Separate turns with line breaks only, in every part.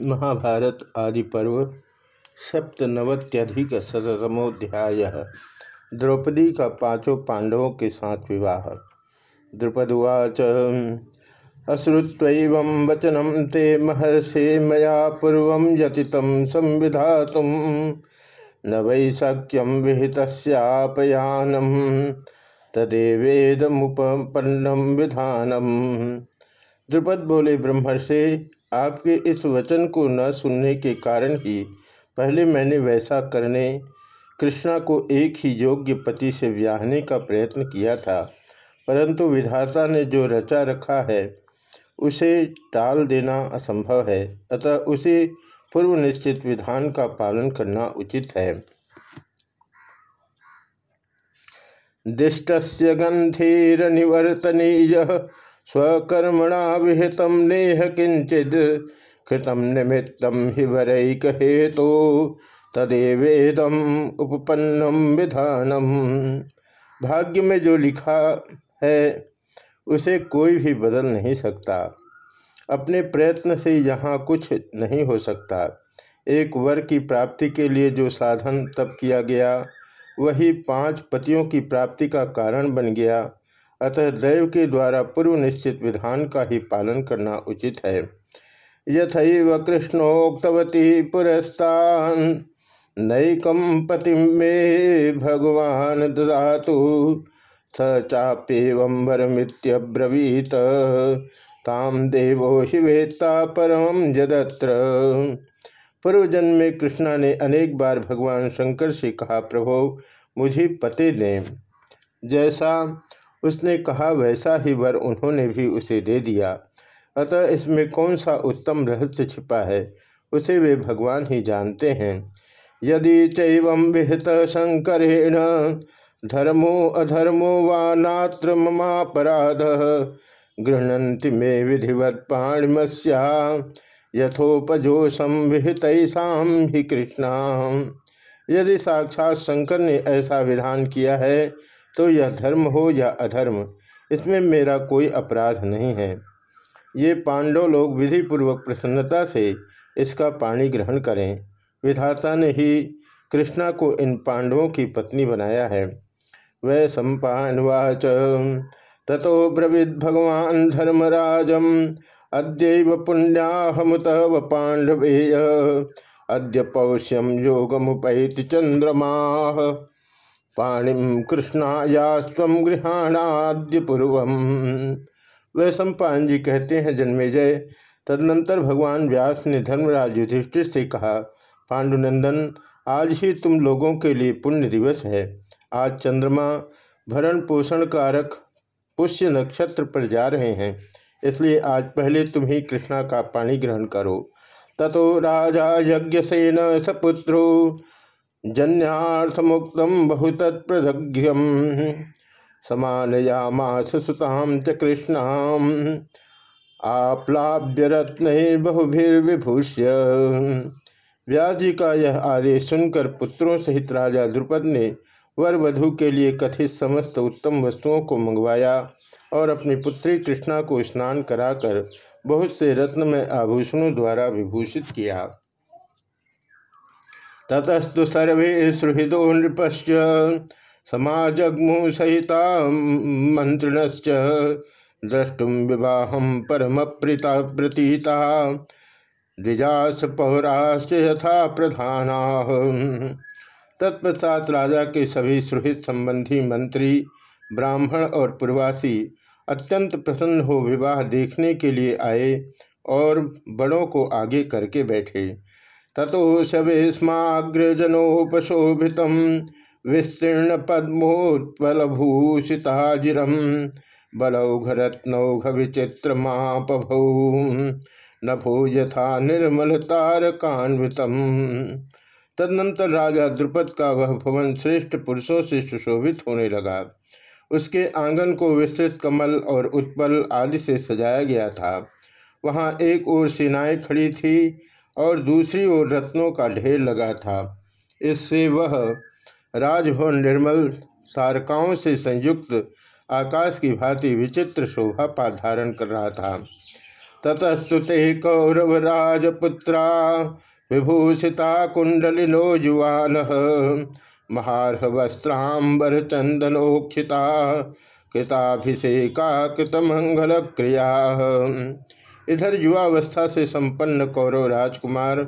महाभारत आदि पर्व सप्तनवत्यधिक शतमोध्याय द्रौपदी का पाँचों पांडवों के साथ विवाह। द्रुपदुवाच अश्रुत्व वचनम ते महर्षे मया पूर्व यति संविधा न वै शक्यम विहितस्यापयानम तदेवेदमुपन्नम विधानम द्रुपद बोले, ब्रह्मर्षि आपके इस वचन को न सुनने के कारण ही पहले मैंने वैसा करने, कृष्णा को एक ही योग्य पति से ब्याहने का प्रयत्न किया था। परंतु विधाता ने जो रचा रखा है, उसे टाल देना असंभव है। अतः उसे पूर्व निश्चित विधान का पालन करना उचित है। दिष्ट गंधीर निवर्तनीय स्वकर्मणा विहित नेह किंचित कृतम हि वरैक हेतु तदेवेदम उपपन्नम विधानम भाग्य में जो लिखा है, उसे कोई भी बदल नहीं सकता। अपने प्रयत्न से यहाँ कुछ नहीं हो सकता। एक वर की प्राप्ति के लिए जो साधन तब किया गया, वही पाँच पतियों की प्राप्ति का कारण बन गया। अतः दैव के द्वारा पूर्व निश्चित विधान का ही पालन करना उचित है। यथव कृष्णोक्तवती पुरस्तान नैकम पति मे भगवान ददातु। स चाप्यवं वरमित्यब्रवीत ताम देवो हि वेत्ता परम जदत्र पूर्व जन्म में कृष्णा ने अनेक बार भगवान शंकर से कहा, प्रभो, मुझे पते दें। जैसा उसने कहा, वैसा ही वर उन्होंने भी उसे दे दिया। अतः इसमें कौन सा उत्तम रहस्य छिपा है, उसे वे भगवान ही जानते हैं। यदि चैवं विहित शंकरेण, धर्मो अधर्मो वा नात्र ममापराध गृहती मे विधिवत पाणिमस्या यथोपजोशम विहित ही कृष्णा। यदि साक्षात शंकर ने ऐसा विधान किया है तो यह धर्म हो या अधर्म, इसमें मेरा कोई अपराध नहीं है। ये पांडव लोग विधिपूर्वक प्रसन्नता से इसका पाणी ग्रहण करें। विधाता ने ही कृष्णा को इन पांडवों की पत्नी बनाया है। वै सम्पावाच ततो ब्रवीद भगवान धर्मराजम। अद्य पुण्याहमुत व पांडवेय। अद्य पौष्यम योगमुपैति चंद्रमा पाणिम कृष्णायास्व गृहाणाद्य पूर्व वे सम्पान जी कहते हैं जन्मेजय तदनंतर भगवान व्यास ने धर्मराज युधिष्ठिर से कहा, पांडुनंदन, आज ही तुम लोगों के लिए पुण्य दिवस है। आज चंद्रमा, भरण पोषण कारक, पुष्य नक्षत्र पर जा रहे हैं। इसलिए आज पहले तुम ही कृष्णा का पाणी ग्रहण करो। ततो राजा यज्ञ यज्ञसेन सपुत्रो जन्यार्थमुक्त बहुतत्प्रदघ्यम समानयामास सुताम च कृष्ण आप्लाव्य रत्न बहुभिर्विभूष्य। व्यास जी का यह आदेश सुनकर पुत्रों सहित राजा द्रुपद ने वर वधु के लिए कथित समस्त उत्तम वस्तुओं को मंगवाया और अपनी पुत्री कृष्णा को स्नान कराकर बहुत से रत्न में आभूषणों द्वारा विभूषित किया। ततस्तु सर्वे सुहृदो नृपश्च समाजग्मु सहिता मंत्रिणश्च द्रष्टुम विवाह परम प्रीता प्रतीता। द्विजास पौराश्च यथा प्रधान। तत्पश्चात राजा के सभी सुहृद संबंधी मंत्री, ब्राह्मण और पूर्वासी अत्यंत प्रसन्न हो विवाह देखने के लिए आए और बड़ों को आगे करके बैठे। ततो शवेस्माग्रजनोपशोभित विस्तीर्ण पद्मोत्पलभूषिताजिरम बलौघरत्नौघ विचित्र मापभौ नभो यथा निर्मल तारकान्वितम तदनंतर राजा द्रुपद का वह भवन श्रेष्ठ पुरुषों से सुशोभित होने लगा। उसके आँगन को विस्तृत कमल और उत्पल आदि से सजाया गया था। वहाँ एक ओर सेनाएँ खड़ी थी और दूसरी ओर रत्नों का ढेर लगा था। इससे वह राजभवन निर्मल तारकाओं से संयुक्त आकाश की भांति विचित्र शोभा पा धारण कर रहा था। ततस्तुते कौरवराजपुत्रा विभूषिता कुंडलिनो युवान महारवस्त्रांबर चंदनोक्षिता कृताभिषेका कृतमंगल क्रिया। इधर युवावस्था से संपन्न कौरव राजकुमार,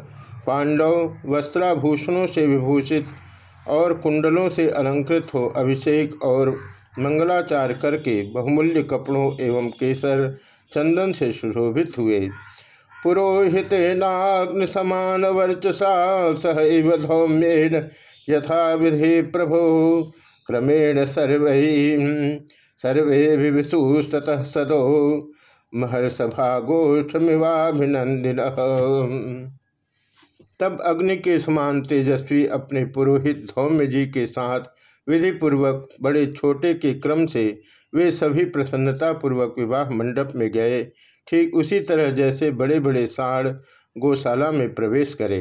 पांडव वस्त्राभूषणों से विभूषित और कुंडलों से अलंकृत हो अभिषेक और मंगलाचार करके बहुमूल्य कपड़ों एवं केसर चंदन से सुशोभित हुए। पुरोहित नाग्न समान वर्चसा, सहैव धौम्येन यथा विधि प्रभो, क्रमेण सर्व, सर्वे विविशुस्तः सदो। महर्षभा गोष्ठमिवाभिनंदिन तब अग्नि के समान तेजस्वी अपने पुरोहित धौम्य जी के साथ विधि पूर्वक बड़े छोटे के क्रम से वे सभी प्रसन्नता पूर्वक विवाह मंडप में गए। ठीक उसी तरह जैसे बड़े बड़े साढ़ गौशाला में प्रवेश करे।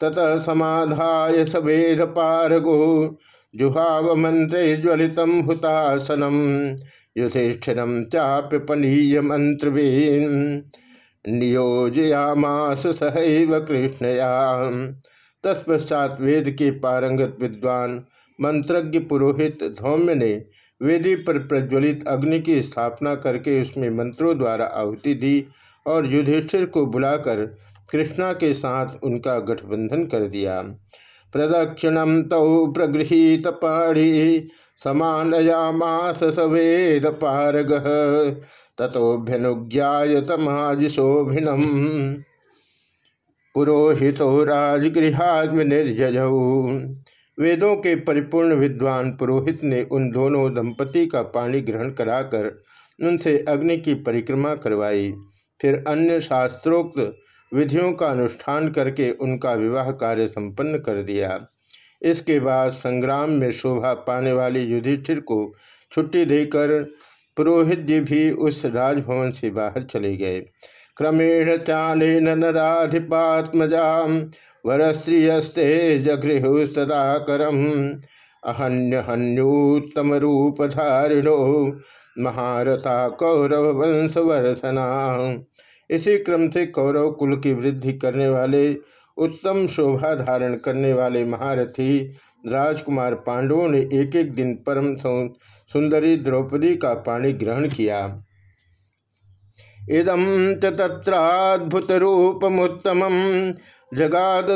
ततः समाधाय सवेद पारगो जुहाव मंत्र ज्वलितम हुतासनम। युधिष्ठिरम चाप्यपनीय मंत्र नियोजयामास सहैव कृष्णया। तत्पश्चात वेद के पारंगत विद्वान, मंत्रज्ञ पुरोहित धौम्य ने वेदी पर प्रज्वलित अग्नि की स्थापना करके उसमें मंत्रों द्वारा आहुति दी और युधिष्ठिर को बुलाकर कृष्णा के साथ उनका गठबंधन कर दिया। प्रदक्षिणम तौ प्रगृहीत पाढ़ी समानयामास सवेद पारग। तथोभ्यनुज्ञाय तमाजिशोभिनम पुरोहितो राजगृहात्मनिर्जौ वेदों के परिपूर्ण विद्वान पुरोहित ने उन दोनों दंपति का पाणी ग्रहण कराकर उनसे अग्नि की परिक्रमा करवाई। फिर अन्य शास्त्रोक्त विधियों का अनुष्ठान करके उनका विवाह कार्य संपन्न कर दिया। इसके बाद संग्राम में शोभा पाने वाली युधिष्ठिर को छुट्टी देकर पुरोहित जी भी उस राजभवन से बाहर चले गए। क्रमेण चाले नाधिपात्मजा वर स्त्रीयस्ते जगृहुस्तदा करम अहन्य हन्योत्तम रूपधारिणो महारथा कौरव वंशवर्धना इसी क्रम से कौरव कुल की वृद्धि करने वाले, उत्तम शोभा धारण करने वाले महारथी राजकुमार पांडवों ने एक एक दिन परम सुंदरी द्रौपदी का पाणी ग्रहण किया। इदम तत्राद्भुत रूपमुत्तम जगाद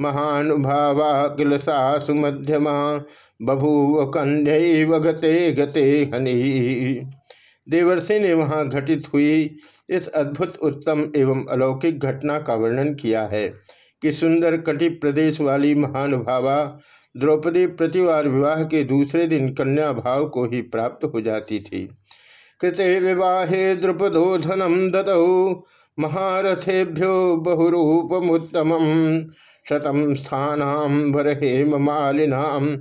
महानुभावा किल सासु मध्यमा, बभूव कन्या गते गते हनी। देवर्षि ने वहाँ घटित हुई इस अद्भुत, उत्तम एवं अलौकिक घटना का वर्णन किया है कि सुंदर कटि प्रदेश वाली महानुभावा द्रौपदी प्रतिवार विवाह के दूसरे दिन कन्या भाव को ही प्राप्त हो जाती थी। कृते विवाहे द्रुपदो धनम ददौ महारथेभ्यो बहुरूपमुत्तम शतम स्थानाम्बर हेम मालिनाम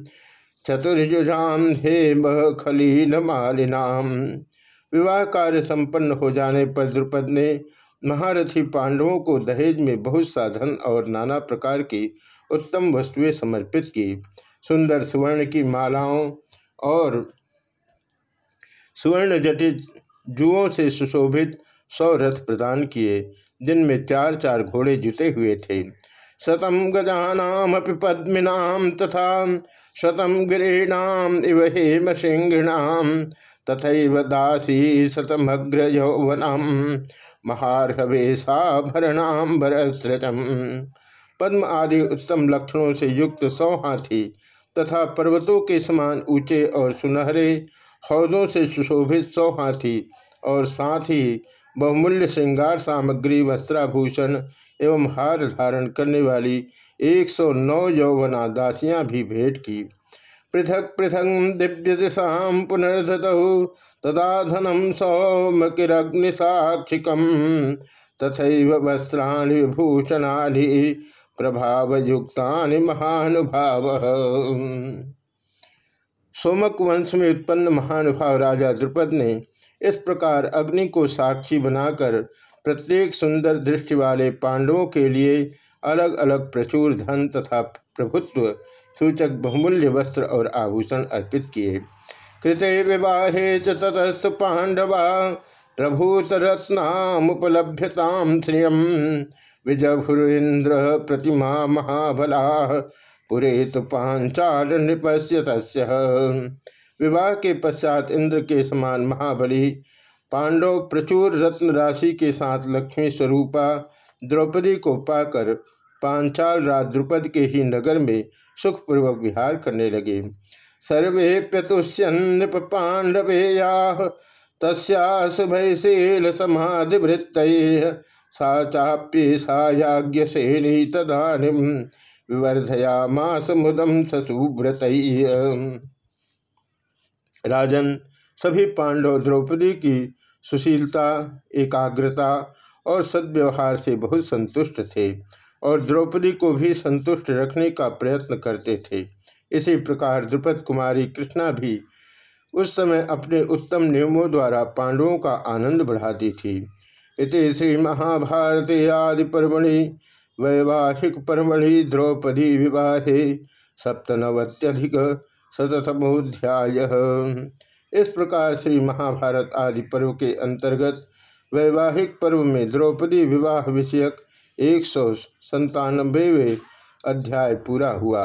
चतुर्युजाम हेम खलील मालिनाम विवाह कार्य संपन्न हो जाने पर द्रुपद ने महारथी पांडवों को दहेज में बहुत साधन और नाना प्रकार की उत्तम वस्तुएँ समर्पित की। सुंदर सुवर्ण की मालाओं और सुवर्ण जटित जुओं से सुशोभित सौ रथ प्रदान किए, जिनमें चार चार घोड़े जुटे हुए थे। शतम गजानाम पद्मिनाम तथा शतम गिरीणाम इव हेम सिंहणाम तथा दासी शतमग्र यौवनम महारवेशाभरणाम्बरस्रजम पद्म आदि उत्तम लक्षणों से युक्त सौ हाथी तथा पर्वतों के समान ऊँचे और सुनहरे हौदों से सुशोभित सौ हाथी और साथ ही बहुमूल्य श्रृंगार, सामग्री, वस्त्राभूषण एवं हार धारण करने वाली 109 यौवना दासियाँ भी भेंट की। पृथक पृथक दिव्य दिशा पुनर्धतु, तदा धनम सौमकिग्निसाक्षिकम तथा वस्त्राणि विभूषणानि प्रभावयुक्ता महानुभाव। सोमक वंश में उत्पन्न महानुभाव राजा द्रुपद ने इस प्रकार अग्नि को साक्षी बनाकर प्रत्येक सुंदर दृष्टि वाले पांडवों के लिए अलग अलग प्रचुर धन तथा प्रभुत्व, सूचक बहुमूल्य वस्त्र और आभूषण अर्पित किए। कृते विवाहे च ततस्तु पांडवा प्रभूतरत्नामुपलभ्यताम श्रियम विजभुरेन्द्र प्रतिमा महाबला पुरे तो पांचाल नृपस्य विवाह के पश्चात इंद्र के समान महाबली, पांडव प्रचुर रत्न राशि के साथ लक्ष्मी स्वरूपा द्रौपदी को पाकर पांचाल राज द्रुपद के ही नगर में सुखपूर्वक विहार करने लगे। सर्वे प्यतुष्यन्नप पांडवे या तस्याशुभशील समाधिवृत्त, सा चाप्य सायाज्ञ सेनी तदानीम विवर्धया मास मुदम ससुव्रत राजन, सभी पांडव द्रौपदी की सुशीलता, एकाग्रता और सद्व्यवहार से बहुत संतुष्ट थे और द्रौपदी को भी संतुष्ट रखने का प्रयत्न करते थे। इसी प्रकार द्रुपद कुमारी कृष्णा भी उस समय अपने उत्तम नियमों द्वारा पांडवों का आनंद बढ़ाती थी। इति श्री महाभारत आदि पर्वणि वैवाहिक पर्वणि द्रौपदी विवाहे सप्तनवत्यधिक शतमोध्याय इस प्रकार श्री महाभारत आदि पर्व के अंतर्गत वैवाहिक पर्व में द्रौपदी विवाह विषयक एक सौ अध्याय पूरा हुआ।